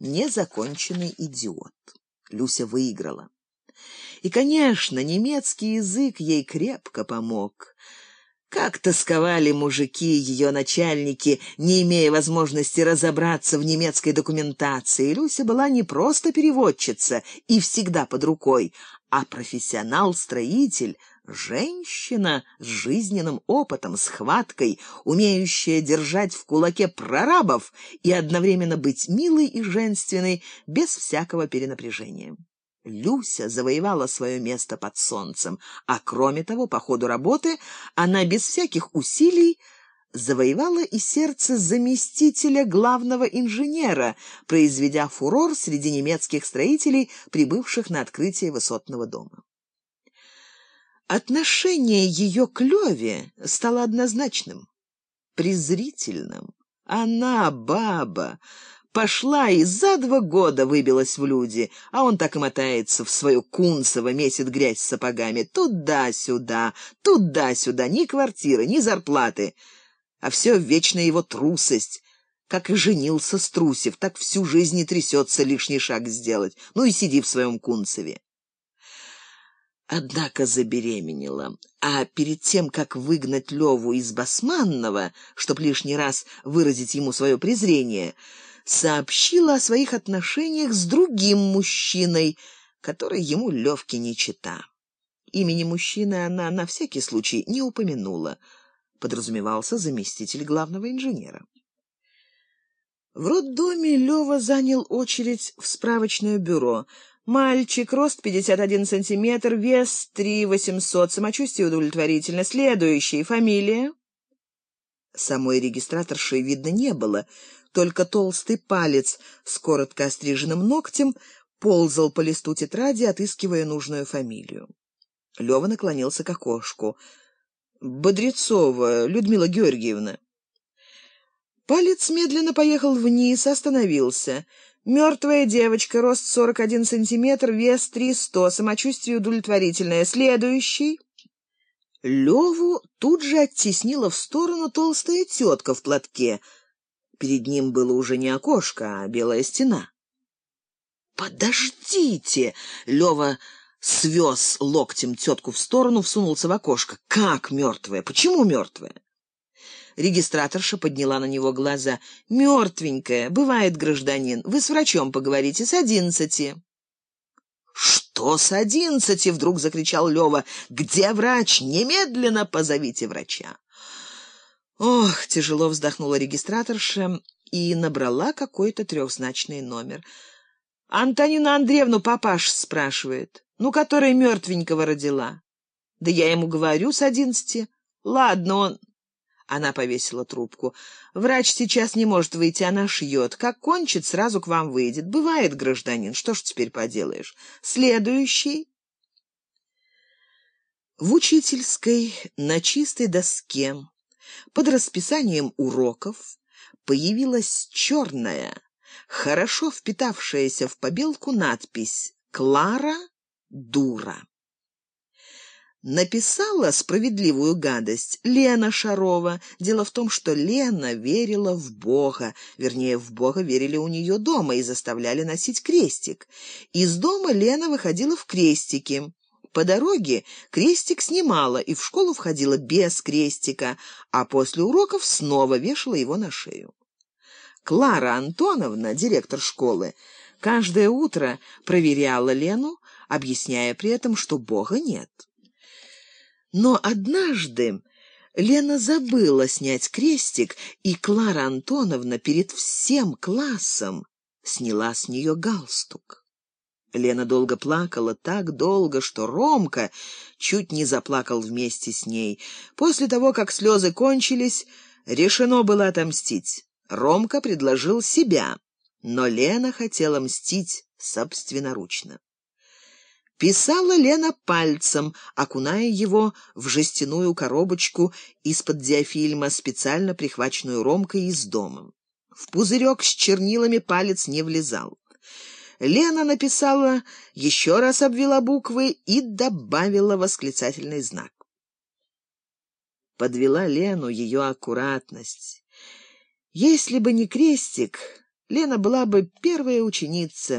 Незаконченный идиот. Люся выиграла. И, конечно, немецкий язык ей крепко помог. Как тосковали мужики, ее начальники, не имея возможности разобраться в немецкой документации. Люся была не просто переводчица и всегда под рукой, а профессионал-строитель, женщина с жизненным опытом, с хваткой, умеющая держать в кулаке прорабов и одновременно быть милой и женственной без всякого перенапряжения. Люся завоевала свое место под солнцем, а кроме того, по ходу работы она без всяких усилий завоевала и сердце заместителя главного инженера, произведя фурор среди немецких строителей, прибывших на открытие высотного дома. Отношение ее к Леве стало однозначным, презрительным. Она, баба, пошла и за два года выбилась в люди, а он так и мотается в свое кунцево, месит грязь сапогами, туда-сюда, туда-сюда, ни квартиры, ни зарплаты, а все вечная его трусость. Как и женился струсив, так всю жизнь не трясется лишний шаг сделать, ну и сиди в своем кунцеве. Однако забеременела, а перед тем, как выгнать Леву из Басманного, чтоб лишний раз выразить ему свое презрение, сообщила о своих отношениях с другим мужчиной, который ему Левке не чита. Имени мужчины она на всякий случай не упомянула. Подразумевался заместитель главного инженера. В роддоме Лева занял очередь в справочное бюро. Мальчик, рост 51 сантиметр, вес 3 800, самочувствие удовлетворительно. Следующий, фамилия? Самой регистраторши видно не было, только толстый палец с коротко остриженным ногтем ползал по листу тетради, отыскивая нужную фамилию. Лёва наклонился к окошку. «Бодрецова Людмила Георгиевна». Палец медленно поехал вниз, остановился. Мертвая девочка, рост 41 сантиметр, вес 300, самочувствие удовлетворительное. Следующий. Леву тут же оттеснила в сторону толстая тетка в платке — Перед ним было уже не окошко, а белая стена. «Подождите!» — Лева свез локтем тетку в сторону, всунулся в окошко. «Как мертвая? Почему мертвая?» Регистраторша подняла на него глаза. «Мертвенькая. Бывает, гражданин. Вы с врачом поговорите с одиннадцати». «Что с одиннадцати?» — вдруг закричал Лева. «Где врач? Немедленно позовите врача». Ох, тяжело вздохнула регистраторша и набрала какой-то трехзначный номер. Антонина Андреевну папаш спрашивает. Ну, которая мертвенького родила. Да я ему говорю с одиннадцати. Ладно, он... Она повесила трубку. Врач сейчас не может выйти, она шьет. Как кончит, сразу к вам выйдет. Бывает, гражданин, что ж теперь поделаешь. Следующий. В учительской на чистой доске под расписанием уроков появилась черная, хорошо впитавшаяся в побелку надпись «Клара дура». Написала справедливую гадость Лена Шарова. Дело в том, что Лена верила в Бога, вернее, в Бога верили у нее дома и заставляли носить крестик. Из дома Лена выходила в крестике. По дороге крестик снимала и в школу входила без крестика, а после уроков снова вешала его на шею. Клара Антоновна, директор школы, каждое утро проверяла Лену, объясняя при этом, что Бога нет. Но однажды Лена забыла снять крестик, и Клара Антоновна перед всем классом сняла с нее галстук. Лена долго плакала, так долго, что Ромка чуть не заплакал вместе с ней. После того, как слезы кончились, решено было отомстить. Ромка предложил себя, но Лена хотела мстить собственноручно. Писала Лена пальцем, окуная его в жестяную коробочку из-под диафильма, специально прихваченную Ромкой из дома. В пузырек с чернилами палец не влезал. Лена написала, еще раз обвела буквы и добавила восклицательный знак. Подвела Лену ее аккуратность. Если бы не крестик, Лена была бы первая ученица